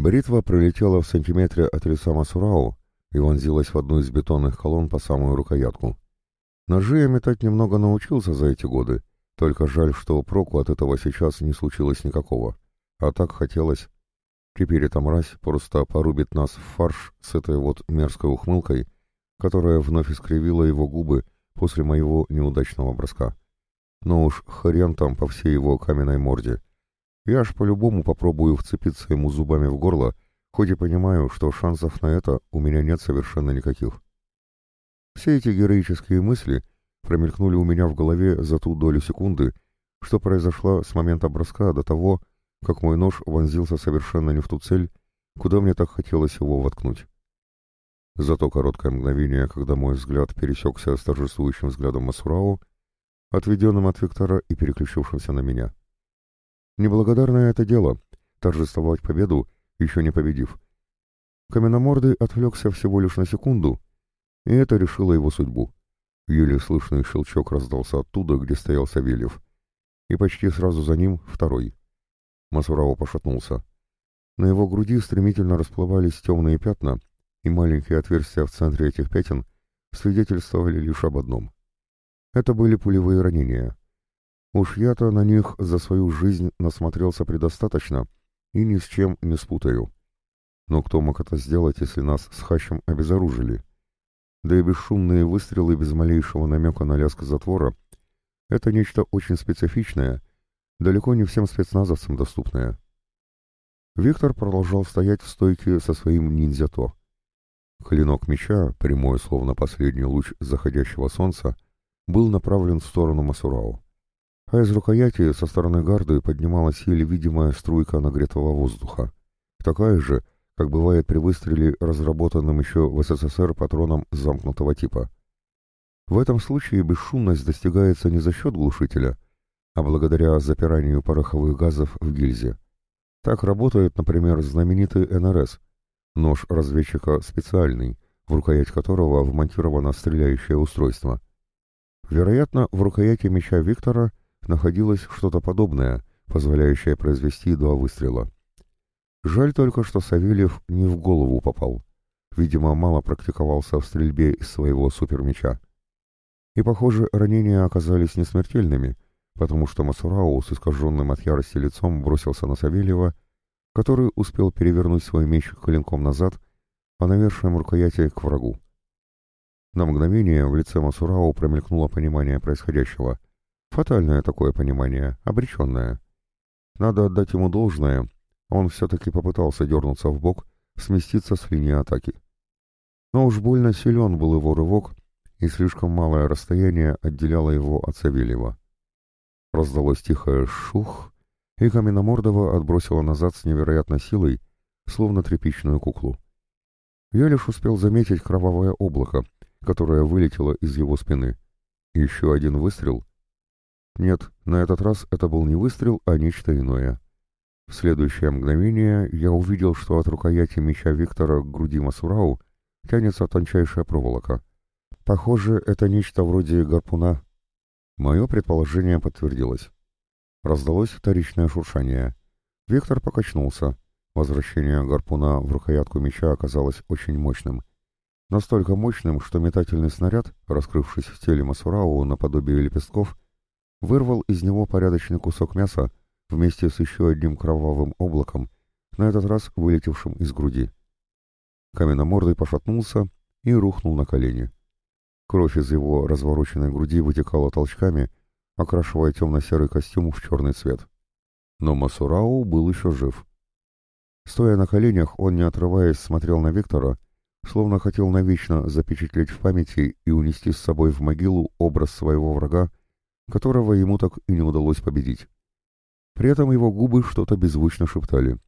Бритва пролетела в сантиметре от лица Масурау и вонзилась в одну из бетонных колонн по самую рукоятку. Ножи я метать немного научился за эти годы, только жаль, что проку от этого сейчас не случилось никакого. А так хотелось. Теперь эта мразь просто порубит нас в фарш с этой вот мерзкой ухмылкой, которая вновь искривила его губы после моего неудачного броска. Но уж хрен там по всей его каменной морде. Я аж по-любому попробую вцепиться ему зубами в горло, хоть и понимаю, что шансов на это у меня нет совершенно никаких. Все эти героические мысли промелькнули у меня в голове за ту долю секунды, что произошла с момента броска до того, как мой нож вонзился совершенно не в ту цель, куда мне так хотелось его воткнуть. За то короткое мгновение, когда мой взгляд пересекся с торжествующим взглядом Масурау, отведенным от Виктора и переключившимся на меня. Неблагодарное это дело — торжествовать победу, еще не победив. Каменномордый отвлекся всего лишь на секунду, и это решило его судьбу. Еле слышный щелчок раздался оттуда, где стоял Савельев, и почти сразу за ним второй. Масурау пошатнулся. На его груди стремительно расплывались темные пятна, и маленькие отверстия в центре этих пятен свидетельствовали лишь об одном. Это были пулевые ранения. Уж я-то на них за свою жизнь насмотрелся предостаточно и ни с чем не спутаю. Но кто мог это сделать, если нас с Хащем обезоружили? Да и бесшумные выстрелы без малейшего намека на лязг затвора — это нечто очень специфичное, далеко не всем спецназовцам доступное. Виктор продолжал стоять в стойке со своим ниндзя-то. Клинок меча, прямой, словно последний луч заходящего солнца, был направлен в сторону Масурау. А из рукояти со стороны гарды поднималась еле видимая струйка нагретого воздуха. Такая же, как бывает при выстреле, разработанным еще в СССР патроном замкнутого типа. В этом случае бесшумность достигается не за счет глушителя, а благодаря запиранию пороховых газов в гильзе. Так работает, например, знаменитый НРС — Нож разведчика специальный, в рукоять которого вмонтировано стреляющее устройство. Вероятно, в рукояти меча Виктора находилось что-то подобное, позволяющее произвести два выстрела. Жаль только, что Савельев не в голову попал. Видимо, мало практиковался в стрельбе из своего супермеча. И, похоже, ранения оказались несмертельными, потому что Масурау с искаженным от ярости лицом бросился на Савельева который успел перевернуть свой меч клинком назад, по навершием рукояти к врагу. На мгновение в лице Масурау промелькнуло понимание происходящего. Фатальное такое понимание, обреченное. Надо отдать ему должное, он все-таки попытался дернуться в бок, сместиться с линии атаки. Но уж больно силен был его рывок, и слишком малое расстояние отделяло его от Савельева. Раздалось тихое «шух», и Каменномордова отбросила назад с невероятной силой, словно тряпичную куклу. Я лишь успел заметить кровавое облако, которое вылетело из его спины. Еще один выстрел. Нет, на этот раз это был не выстрел, а нечто иное. В следующее мгновение я увидел, что от рукояти меча Виктора к груди Масурау тянется тончайшая проволока. Похоже, это нечто вроде гарпуна. Мое предположение подтвердилось. Раздалось вторичное шуршание. Виктор покачнулся. Возвращение гарпуна в рукоятку меча оказалось очень мощным. Настолько мощным, что метательный снаряд, раскрывшись в теле Масурау наподобие лепестков, вырвал из него порядочный кусок мяса вместе с еще одним кровавым облаком, на этот раз вылетевшим из груди. Каменномордый пошатнулся и рухнул на колени. Кровь из его развороченной груди вытекала толчками, окрашивая темно-серый костюм в черный цвет. Но Масурау был еще жив. Стоя на коленях, он, не отрываясь, смотрел на Виктора, словно хотел навечно запечатлеть в памяти и унести с собой в могилу образ своего врага, которого ему так и не удалось победить. При этом его губы что-то беззвучно шептали.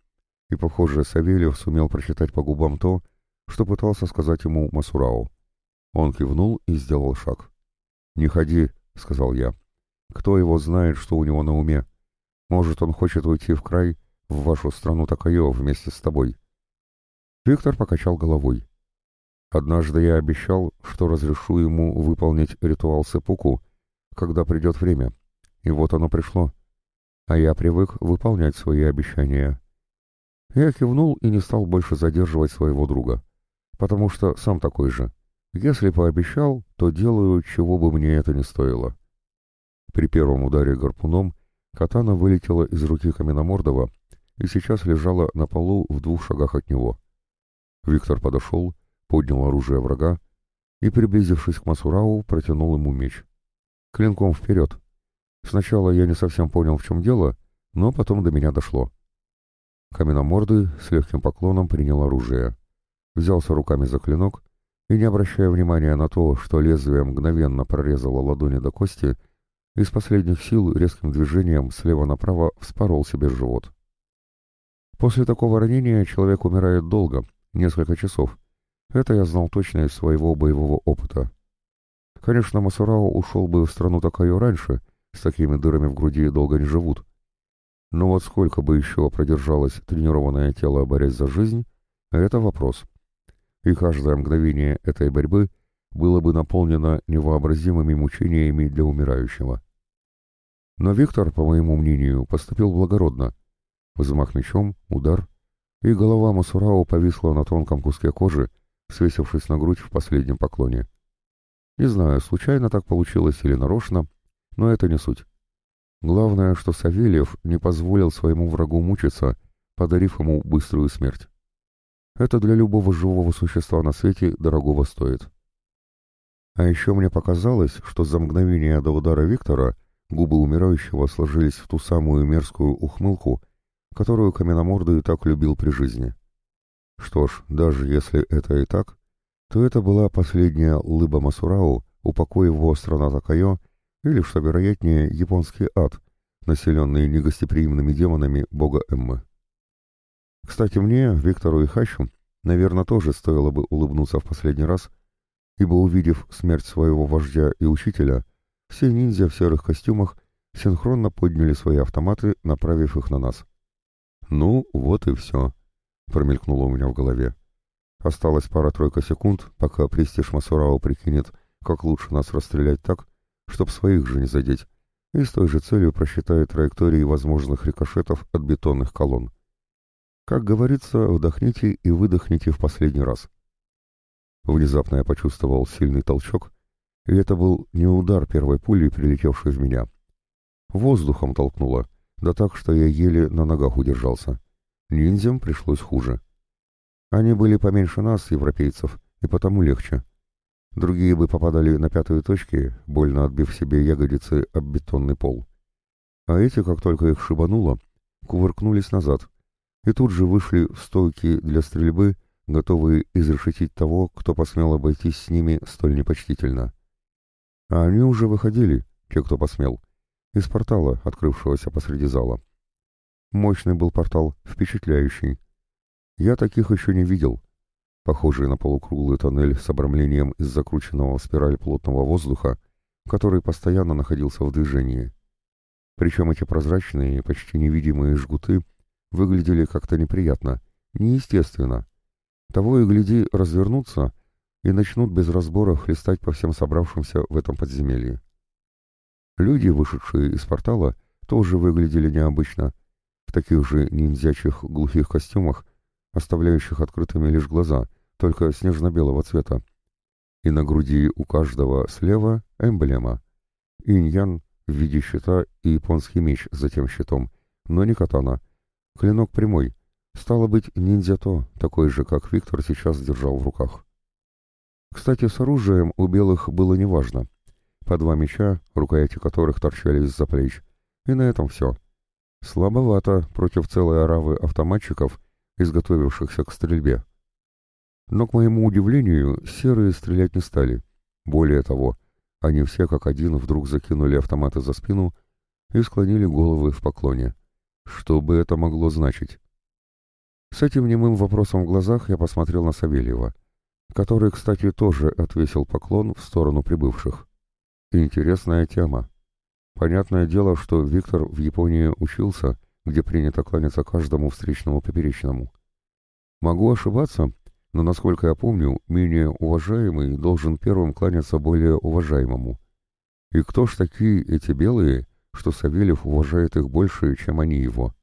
И, похоже, Савельев сумел прочитать по губам то, что пытался сказать ему Масурау. Он кивнул и сделал шаг. «Не ходи», — сказал я. Кто его знает, что у него на уме? Может, он хочет уйти в край, в вашу страну Такайо вместе с тобой?» Виктор покачал головой. «Однажды я обещал, что разрешу ему выполнить ритуал сепуку, когда придет время. И вот оно пришло. А я привык выполнять свои обещания. Я кивнул и не стал больше задерживать своего друга, потому что сам такой же. Если пообещал, то делаю, чего бы мне это ни стоило. При первом ударе гарпуном катана вылетела из руки Каменомордова и сейчас лежала на полу в двух шагах от него. Виктор подошел, поднял оружие врага и, приблизившись к Масурау, протянул ему меч. Клинком вперед. Сначала я не совсем понял, в чем дело, но потом до меня дошло. Каменомордый с легким поклоном принял оружие, взялся руками за клинок и, не обращая внимания на то, что лезвие мгновенно прорезало ладони до кости, из последних сил резким движением слева направо вспорол себе живот. После такого ранения человек умирает долго, несколько часов. Это я знал точно из своего боевого опыта. Конечно, Масурао ушел бы в страну Такаю раньше, с такими дырами в груди долго не живут. Но вот сколько бы еще продержалось тренированное тело, борясь за жизнь, это вопрос. И каждое мгновение этой борьбы было бы наполнено невообразимыми мучениями для умирающего. Но Виктор, по моему мнению, поступил благородно. Взмах мечом, удар, и голова Масурао повисла на тонком куске кожи, свесившись на грудь в последнем поклоне. Не знаю, случайно так получилось или нарочно, но это не суть. Главное, что Савельев не позволил своему врагу мучиться, подарив ему быструю смерть. Это для любого живого существа на свете дорогого стоит. А еще мне показалось, что за мгновение до удара Виктора губы умирающего сложились в ту самую мерзкую ухмылку, которую Каменомордый так любил при жизни. Что ж, даже если это и так, то это была последняя лыба Масурау, упокоив его страна Такайо, или, что вероятнее, японский ад, населенный негостеприимными демонами бога Эммы. Кстати, мне, Виктору и Хащу, наверное, тоже стоило бы улыбнуться в последний раз, ибо, увидев смерть своего вождя и учителя, все ниндзя в серых костюмах синхронно подняли свои автоматы, направив их на нас. «Ну, вот и все», — промелькнуло у меня в голове. Осталось пара-тройка секунд, пока престиж Масурао прикинет, как лучше нас расстрелять так, чтоб своих же не задеть, и с той же целью просчитает траектории возможных рикошетов от бетонных колонн. Как говорится, вдохните и выдохните в последний раз. Внезапно я почувствовал сильный толчок, и это был не удар первой пули, прилетевшей в меня. Воздухом толкнуло, да так, что я еле на ногах удержался. Ниндзям пришлось хуже. Они были поменьше нас, европейцев, и потому легче. Другие бы попадали на пятые точки, больно отбив себе ягодицы об бетонный пол. А эти, как только их шибануло, кувыркнулись назад и тут же вышли в стойки для стрельбы, готовые изрешетить того, кто посмел обойтись с ними столь непочтительно. А они уже выходили, те, кто посмел, из портала, открывшегося посреди зала. Мощный был портал, впечатляющий. Я таких еще не видел, похожий на полукруглый тоннель с обрамлением из закрученного в спираль плотного воздуха, который постоянно находился в движении. Причем эти прозрачные, почти невидимые жгуты выглядели как-то неприятно, неестественно. Того и гляди развернуться и начнут без разбора хлестать по всем собравшимся в этом подземелье. Люди, вышедшие из портала, тоже выглядели необычно, в таких же ниндзячих глухих костюмах оставляющих открытыми лишь глаза, только снежно-белого цвета. И на груди у каждого слева эмблема. Инь-ян в виде щита и японский меч за тем щитом, но не катана. Клинок прямой. Стало быть, ниндзя-то, такой же, как Виктор сейчас держал в руках. Кстати, с оружием у белых было неважно. По два меча, рукояти которых торчали из-за плеч. И на этом все. Слабовато против целой оравы автоматчиков — изготовившихся к стрельбе. Но, к моему удивлению, серые стрелять не стали. Более того, они все как один вдруг закинули автоматы за спину и склонили головы в поклоне. Что бы это могло значить? С этим немым вопросом в глазах я посмотрел на Савельева, который, кстати, тоже отвесил поклон в сторону прибывших. Интересная тема. Понятное дело, что Виктор в Японии учился — где принято кланяться каждому встречному поперечному. Могу ошибаться, но, насколько я помню, менее уважаемый должен первым кланяться более уважаемому. И кто ж такие эти белые, что Савельев уважает их больше, чем они его?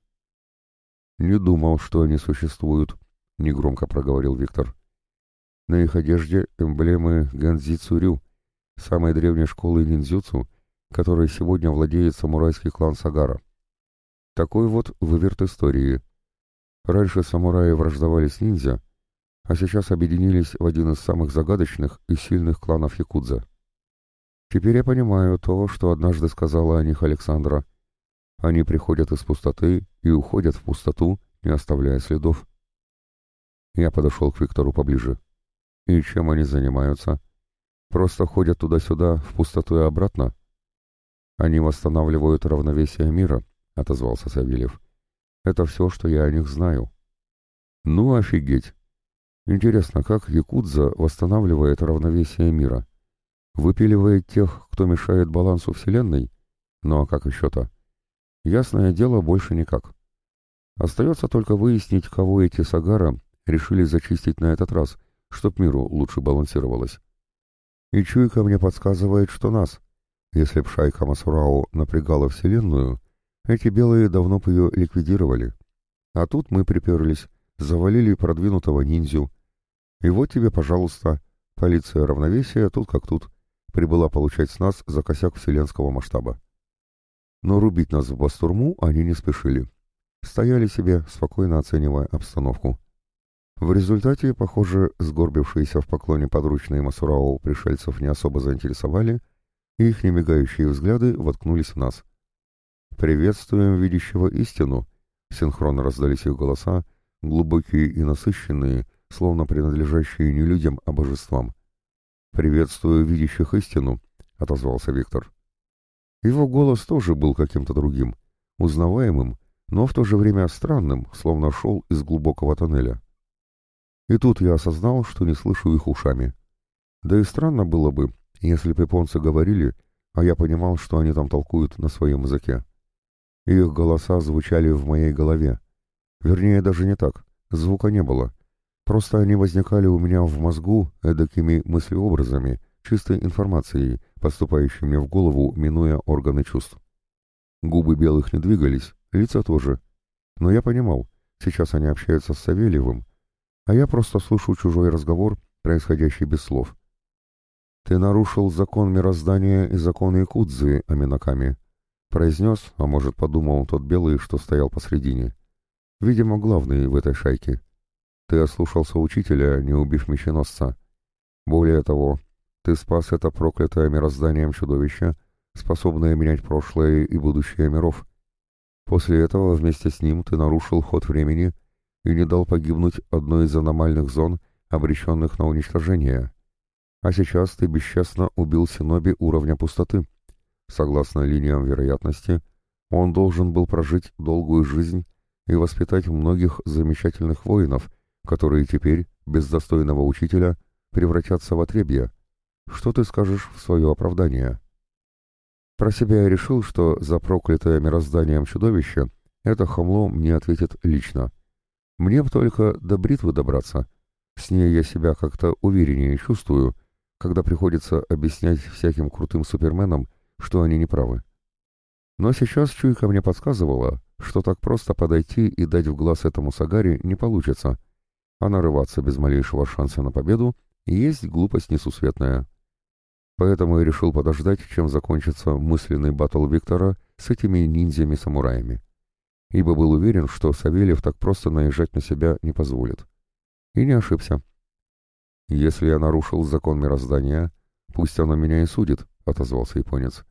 «Не думал, что они существуют», — негромко проговорил Виктор. На их одежде эмблемы Цурю, самой древней школы ниндзюцу, которой сегодня владеет самурайский клан Сагара. Такой вот выверт истории. Раньше самураи враждовали с ниндзя, а сейчас объединились в один из самых загадочных и сильных кланов Якудза. Теперь я понимаю то, что однажды сказала о них Александра. Они приходят из пустоты и уходят в пустоту, не оставляя следов. Я подошел к Виктору поближе. И чем они занимаются? Просто ходят туда-сюда, в пустоту и обратно? Они восстанавливают равновесие мира, — отозвался Савельев. Это все, что я о них знаю. Ну, офигеть! Интересно, как Якудза восстанавливает равновесие мира? Выпиливает тех, кто мешает балансу Вселенной? Ну а как еще-то? Ясное дело, больше никак. Остается только выяснить, кого эти Сагара решили зачистить на этот раз, чтоб миру лучше балансировалось. И чуйка мне подсказывает, что нас. Если б шайка Масурау напрягала Вселенную, эти белые давно бы ее ликвидировали. А тут мы приперлись, завалили продвинутого ниндзю. И вот тебе, пожалуйста, полиция равновесия тут как тут, прибыла получать с нас за косяк вселенского масштаба. Но рубить нас в бастурму они не спешили. Стояли себе, спокойно оценивая обстановку. В результате, похоже, сгорбившиеся в поклоне подручные Масурау пришельцев не особо заинтересовали, и их немигающие взгляды воткнулись в нас. «Приветствуем видящего истину!» — синхронно раздались их голоса, глубокие и насыщенные, словно принадлежащие не людям, а божествам. «Приветствую видящих истину!» — отозвался Виктор. Его голос тоже был каким-то другим, узнаваемым, но в то же время странным, словно шел из глубокого тоннеля. И тут я осознал, что не слышу их ушами. Да и странно было бы, если бы японцы говорили, а я понимал, что они там толкуют на своем языке. Их голоса звучали в моей голове. Вернее, даже не так, звука не было. Просто они возникали у меня в мозгу эдакими мыслеобразами, чистой информацией, поступающей мне в голову, минуя органы чувств. Губы белых не двигались, лица тоже. Но я понимал, сейчас они общаются с Савельевым, а я просто слышу чужой разговор, происходящий без слов. «Ты нарушил закон мироздания и закон Якудзы, Аминаками», — произнес, а может, подумал тот белый, что стоял посредине. Видимо, главный в этой шайке. Ты ослушался учителя, не убив меченосца. Более того, ты спас это проклятое мирозданием чудовище, способное менять прошлое и будущее миров. После этого вместе с ним ты нарушил ход времени и не дал погибнуть одной из аномальных зон, обреченных на уничтожение. А сейчас ты бесчестно убил Синоби уровня пустоты. Согласно линиям вероятности, он должен был прожить долгую жизнь и воспитать многих замечательных воинов, которые теперь, без достойного учителя, превратятся в отребья. Что ты скажешь в свое оправдание? Про себя я решил, что за проклятое мирозданием чудовище это хамло мне ответит лично. Мне б только до бритвы добраться. С ней я себя как-то увереннее чувствую, когда приходится объяснять всяким крутым суперменам, что они неправы. Но сейчас чуйка мне подсказывала, что так просто подойти и дать в глаз этому Сагаре не получится, а нарываться без малейшего шанса на победу есть глупость несусветная. Поэтому я решил подождать, чем закончится мысленный батл Виктора с этими ниндзями-самураями. Ибо был уверен, что Савельев так просто наезжать на себя не позволит. И не ошибся. «Если я нарушил закон мироздания, пусть оно меня и судит», — отозвался японец.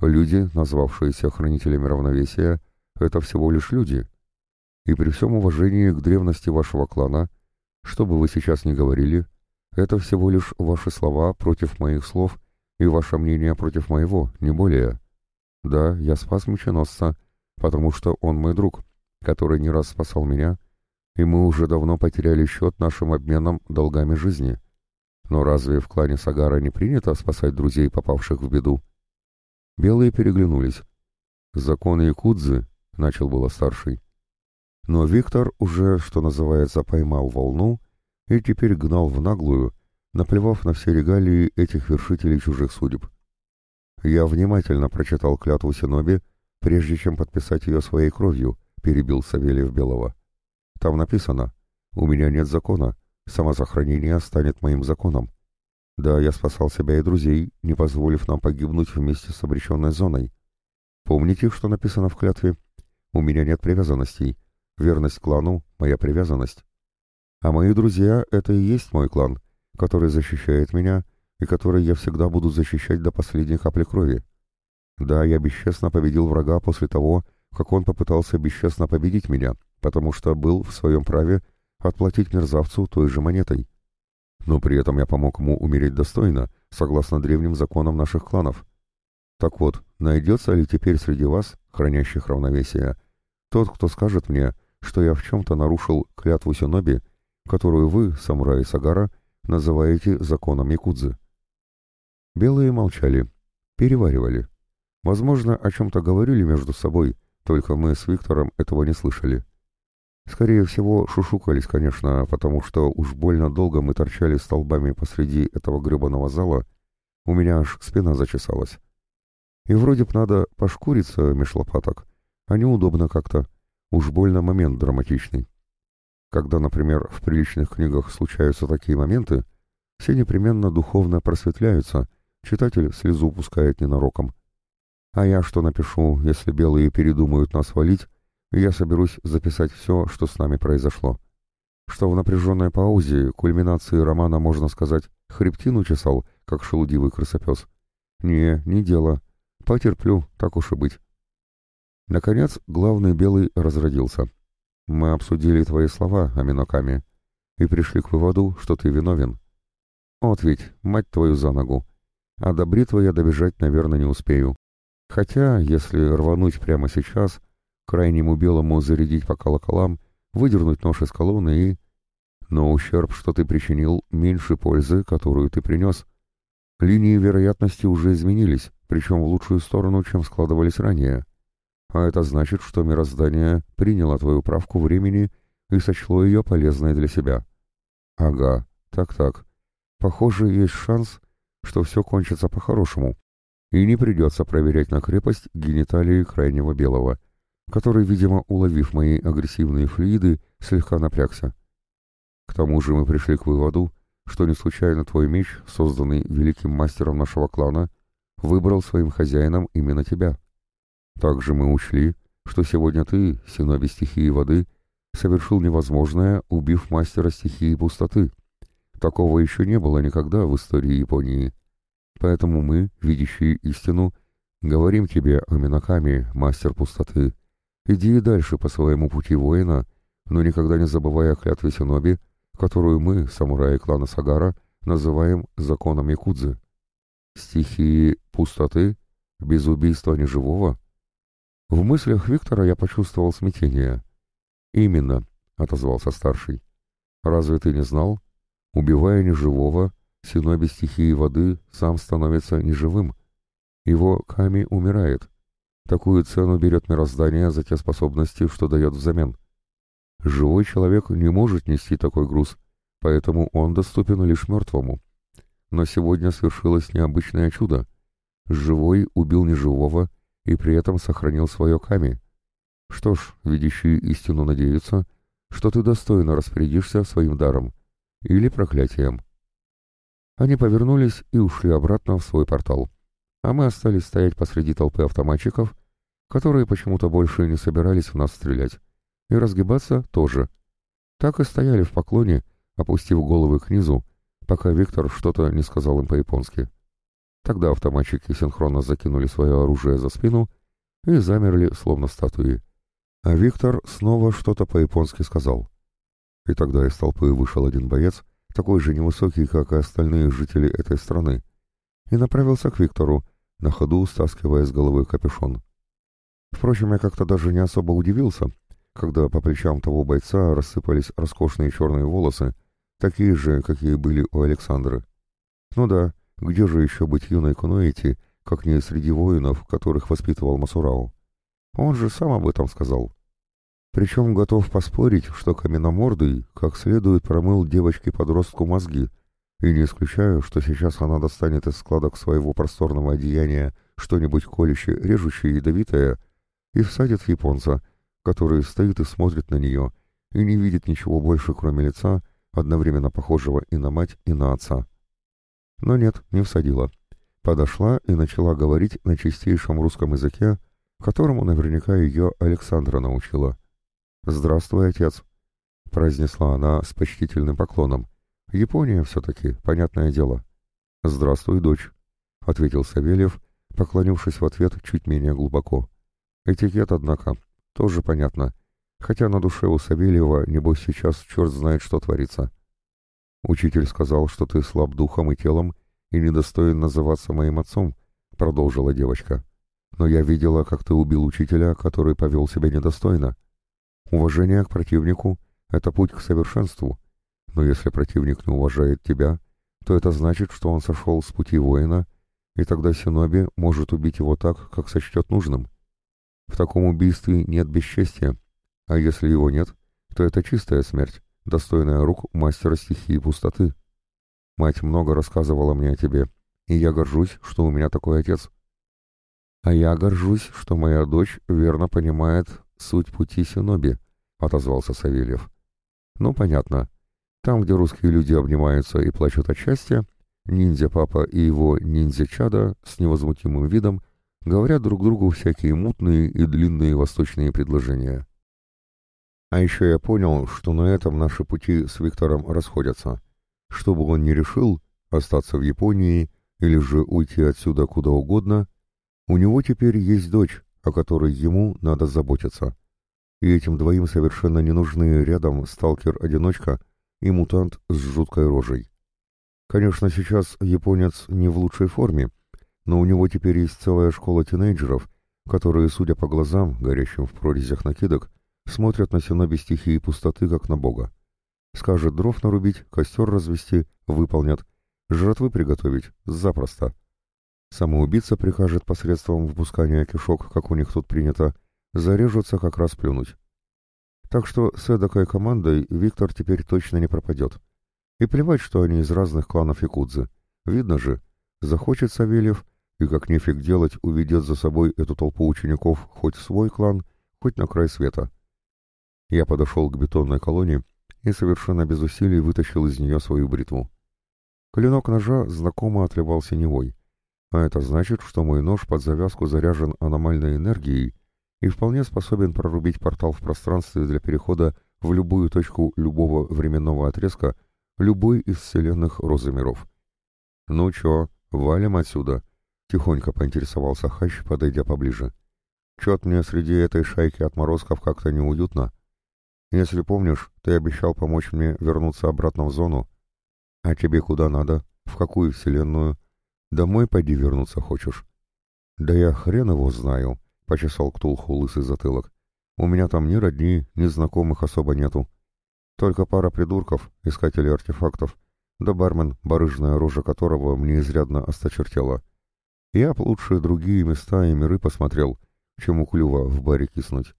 «Люди, назвавшиеся хранителями равновесия, — это всего лишь люди. И при всем уважении к древности вашего клана, что бы вы сейчас ни говорили, это всего лишь ваши слова против моих слов и ваше мнение против моего, не более. Да, я спас меченосца, потому что он мой друг, который не раз спасал меня, и мы уже давно потеряли счет нашим обменам долгами жизни. Но разве в клане Сагара не принято спасать друзей, попавших в беду? Белые переглянулись. «Закон Якудзы», — начал было старший. Но Виктор уже, что называется, поймал волну и теперь гнал в наглую, наплевав на все регалии этих вершителей чужих судеб. Я внимательно прочитал клятву Синоби, прежде чем подписать ее своей кровью, перебил Савельев Белого. Там написано «У меня нет закона, самосохранение станет моим законом». Да, я спасал себя и друзей, не позволив нам погибнуть вместе с обреченной зоной. Помните, что написано в клятве? У меня нет привязанностей. Верность клану — моя привязанность. А мои друзья — это и есть мой клан, который защищает меня и который я всегда буду защищать до последней капли крови. Да, я бесчестно победил врага после того, как он попытался бесчестно победить меня, потому что был в своем праве отплатить мерзавцу той же монетой. Но при этом я помог ему умереть достойно, согласно древним законам наших кланов. Так вот, найдется ли теперь среди вас, хранящих равновесие, тот, кто скажет мне, что я в чем-то нарушил клятву Синоби, которую вы, самураи Сагара, называете законом Якудзы? Белые молчали, переваривали. Возможно, о чем-то говорили между собой, только мы с Виктором этого не слышали. Скорее всего, шушукались, конечно, потому что уж больно долго мы торчали столбами посреди этого гребаного зала, у меня аж спина зачесалась. И вроде б надо пошкуриться меж лопаток, а неудобно как-то, уж больно момент драматичный. Когда, например, в приличных книгах случаются такие моменты, все непременно духовно просветляются, читатель слезу пускает ненароком. А я что напишу, если белые передумают нас валить, я соберусь записать все, что с нами произошло. Что в напряженной паузе, кульминации романа, можно сказать, хребтину чесал, как шелудивый крысопес. Не, не дело. Потерплю, так уж и быть. Наконец, главный белый разродился. Мы обсудили твои слова, Аминоками, и пришли к выводу, что ты виновен. Вот ведь, мать твою за ногу. А до бритвы я добежать, наверное, не успею. Хотя, если рвануть прямо сейчас, крайнему белому зарядить по колоколам, выдернуть нож из колонны и... Но ущерб, что ты причинил, меньше пользы, которую ты принес. Линии вероятности уже изменились, причем в лучшую сторону, чем складывались ранее. А это значит, что мироздание приняло твою правку времени и сочло ее полезной для себя. Ага, так-так. Похоже, есть шанс, что все кончится по-хорошему, и не придется проверять на крепость гениталии крайнего белого — который, видимо, уловив мои агрессивные флюиды, слегка напрягся. К тому же мы пришли к выводу, что не случайно твой меч, созданный великим мастером нашего клана, выбрал своим хозяином именно тебя. Также мы учли, что сегодня ты, синоби стихии воды, совершил невозможное, убив мастера стихии пустоты. Такого еще не было никогда в истории Японии. Поэтому мы, видящие истину, говорим тебе о Минаками, мастер пустоты, Иди и дальше по своему пути воина, но никогда не забывая о клятве Синоби, которую мы, самураи клана Сагара, называем законом Якудзы. Стихии пустоты, без убийства неживого? В мыслях Виктора я почувствовал смятение. «Именно», — отозвался старший. «Разве ты не знал? Убивая неживого, Синоби стихии воды сам становится неживым. Его Ками умирает. Такую цену берет мироздание за те способности, что дает взамен. Живой человек не может нести такой груз, поэтому он доступен лишь мертвому. Но сегодня свершилось необычное чудо. Живой убил неживого и при этом сохранил свое камень. Что ж, видящие истину надеются, что ты достойно распорядишься своим даром или проклятием. Они повернулись и ушли обратно в свой портал а мы остались стоять посреди толпы автоматчиков, которые почему-то больше не собирались в нас стрелять, и разгибаться тоже. Так и стояли в поклоне, опустив головы к низу, пока Виктор что-то не сказал им по-японски. Тогда автоматчики синхронно закинули свое оружие за спину и замерли, словно статуи. А Виктор снова что-то по-японски сказал. И тогда из толпы вышел один боец, такой же невысокий, как и остальные жители этой страны, и направился к Виктору, на ходу стаскивая с головы капюшон. Впрочем, я как-то даже не особо удивился, когда по плечам того бойца рассыпались роскошные черные волосы, такие же, какие были у Александры. Ну да, где же еще быть юной Куноити, как не среди воинов, которых воспитывал Масурау? Он же сам об этом сказал. Причем готов поспорить, что каменомордый как следует промыл девочке-подростку мозги, и не исключаю, что сейчас она достанет из складок своего просторного одеяния что-нибудь колющее, режущее, ядовитое, и всадит в японца, который стоит и смотрит на нее, и не видит ничего больше, кроме лица, одновременно похожего и на мать, и на отца. Но нет, не всадила. Подошла и начала говорить на чистейшем русском языке, которому наверняка ее Александра научила. «Здравствуй, отец», — произнесла она с почтительным поклоном. «Япония все-таки, понятное дело». «Здравствуй, дочь», — ответил Савельев, поклонившись в ответ чуть менее глубоко. «Этикет, однако, тоже понятно, хотя на душе у Савельева, небось, сейчас черт знает, что творится». «Учитель сказал, что ты слаб духом и телом и недостоин называться моим отцом», — продолжила девочка. «Но я видела, как ты убил учителя, который повел себя недостойно. Уважение к противнику — это путь к совершенству, но если противник не уважает тебя, то это значит, что он сошел с пути воина, и тогда Синоби может убить его так, как сочтет нужным. В таком убийстве нет бесчестия, а если его нет, то это чистая смерть достойная рук мастера стихии пустоты. Мать много рассказывала мне о тебе, и я горжусь, что у меня такой отец. А я горжусь, что моя дочь верно понимает суть пути Синоби, — отозвался Савельев. Ну, понятно. Там, где русские люди обнимаются и плачут от счастья, ниндзя-папа и его ниндзя-чада с невозмутимым видом говорят друг другу всякие мутные и длинные восточные предложения. А еще я понял, что на этом наши пути с Виктором расходятся. Что бы он ни решил, остаться в Японии или же уйти отсюда куда угодно, у него теперь есть дочь, о которой ему надо заботиться. И этим двоим совершенно не нужны рядом сталкер-одиночка и мутант с жуткой рожей. Конечно, сейчас японец не в лучшей форме, но у него теперь есть целая школа тинейджеров, которые, судя по глазам, горящим в прорезях накидок, смотрят на синоби стихии пустоты, как на Бога. Скажет дров нарубить, костер развести, выполнят. Жратвы приготовить — запросто. Самоубийца прикажет посредством впускания кишок, как у них тут принято, зарежутся как раз плюнуть. Так что с эдакой командой Виктор теперь точно не пропадет. И плевать, что они из разных кланов Якудзы. Видно же, захочет Савельев, и как нефиг делать, уведет за собой эту толпу учеников хоть в свой клан, хоть на край света. Я подошел к бетонной колонне и совершенно без усилий вытащил из нее свою бритву. Клинок ножа знакомо отливал синевой, а это значит, что мой нож под завязку заряжен аномальной энергией и вполне способен прорубить портал в пространстве для перехода в любую точку любого временного отрезка любой из вселенных розы миров. «Ну чё, валим отсюда?» — тихонько поинтересовался Хач, подойдя поближе. «Чё-то мне среди этой шайки отморозков как-то неуютно». Если помнишь, ты обещал помочь мне вернуться обратно в зону. А тебе куда надо? В какую вселенную? Домой пойди вернуться хочешь? Да я хрен его знаю, — почесал Ктулху лысый затылок. У меня там ни родни, ни знакомых особо нету. Только пара придурков, искателей артефактов, да бармен, барыжная рожа которого мне изрядно осточертела. Я б лучше другие места и миры посмотрел, чем у клюва в баре киснуть.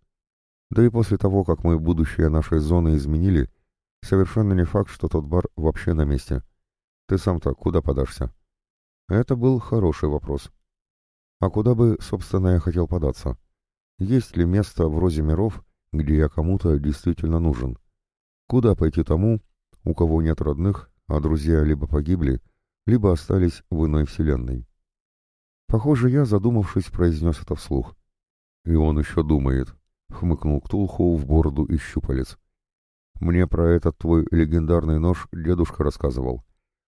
Да и после того, как мы будущее нашей зоны изменили, совершенно не факт, что тот бар вообще на месте. Ты сам-то куда подашься? Это был хороший вопрос. А куда бы, собственно, я хотел податься? Есть ли место в розе миров, где я кому-то действительно нужен? Куда пойти тому, у кого нет родных, а друзья либо погибли, либо остались в иной вселенной? Похоже, я, задумавшись, произнес это вслух. И он еще думает, — хмыкнул Ктулху в бороду и щупалец. «Мне про этот твой легендарный нож дедушка рассказывал.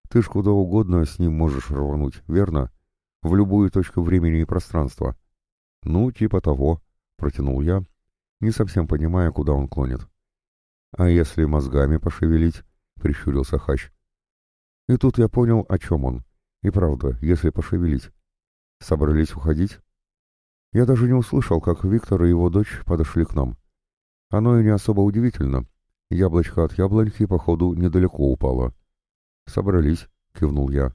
Ты ж куда угодно с ним можешь рвануть, верно? В любую точку времени и пространства». «Ну, типа того», — протянул я, не совсем понимая, куда он клонит. «А если мозгами пошевелить?» — прищурился Хач. И тут я понял, о чем он. И правда, если пошевелить. Собрались уходить? Я даже не услышал, как Виктор и его дочь подошли к нам. Оно и не особо удивительно. Яблочко от яблоньки, походу, недалеко упало. «Собрались», — кивнул я.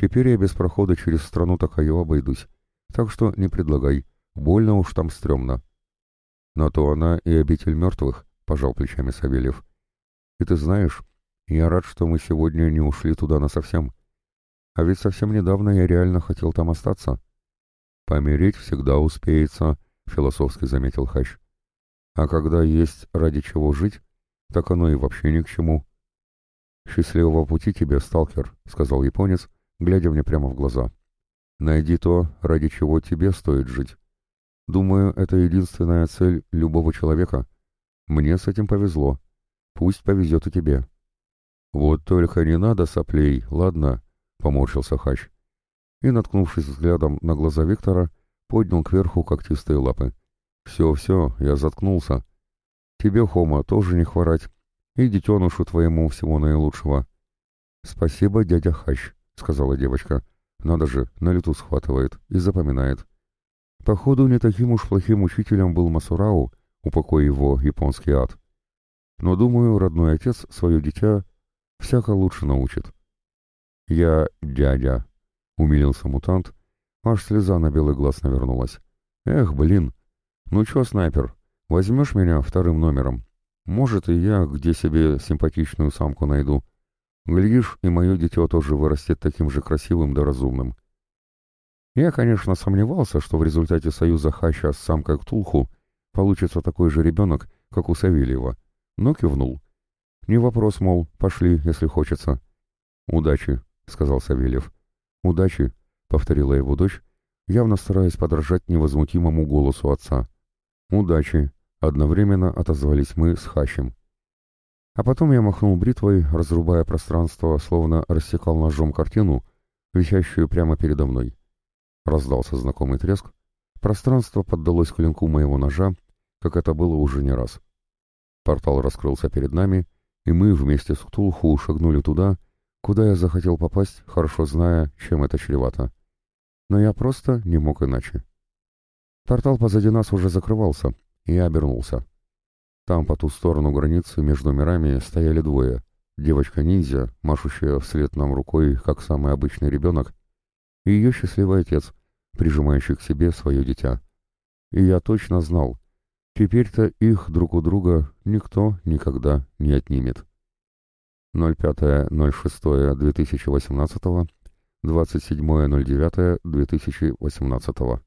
«Теперь я без прохода через страну Такаю обойдусь. Так что не предлагай. Больно уж там стрёмно». «На то она и обитель мертвых», — пожал плечами Савельев. «И ты знаешь, я рад, что мы сегодня не ушли туда насовсем. А ведь совсем недавно я реально хотел там остаться». «Помереть всегда успеется», — философски заметил Хащ. «А когда есть ради чего жить, так оно и вообще ни к чему. «Счастливого пути тебе, сталкер», — сказал японец, глядя мне прямо в глаза. «Найди то, ради чего тебе стоит жить. Думаю, это единственная цель любого человека. Мне с этим повезло. Пусть повезет и тебе». «Вот только не надо соплей, ладно?» — поморщился Хач. И, наткнувшись взглядом на глаза Виктора, поднял кверху когтистые лапы. «Все, все, я заткнулся. Тебе, Хома, тоже не хворать. И детенышу твоему всего наилучшего». «Спасибо, дядя Хащ», — сказала девочка. «Надо же, на лету схватывает и запоминает». Походу, не таким уж плохим учителем был Масурау, упокой его японский ад. Но, думаю, родной отец свое дитя всяко лучше научит. «Я дядя», — умилился мутант, аж слеза на белый глаз навернулась. «Эх, блин! Ну чё, снайпер, возьмешь меня вторым номером? Может, и я где себе симпатичную самку найду. Глядишь, и мое дитё тоже вырастет таким же красивым да разумным». Я, конечно, сомневался, что в результате союза Хаща с самкой Ктулху получится такой же ребенок, как у Савельева, но кивнул. Не вопрос, мол, пошли, если хочется. «Удачи», — сказал Савельев. «Удачи», — повторила его дочь, явно стараясь подражать невозмутимому голосу отца. «Удачи!» — одновременно отозвались мы с Хащем. А потом я махнул бритвой, разрубая пространство, словно рассекал ножом картину, висящую прямо передо мной. Раздался знакомый треск. Пространство поддалось клинку моего ножа, как это было уже не раз. Портал раскрылся перед нами, и мы вместе с Ктулху шагнули туда, куда я захотел попасть, хорошо зная, чем это чревато но я просто не мог иначе. Портал позади нас уже закрывался, и я обернулся. Там, по ту сторону границы между мирами, стояли двое. Девочка-ниндзя, машущая вслед нам рукой, как самый обычный ребенок, и ее счастливый отец, прижимающий к себе свое дитя. И я точно знал, теперь-то их друг у друга никто никогда не отнимет. 05.06.2018 27.09.2018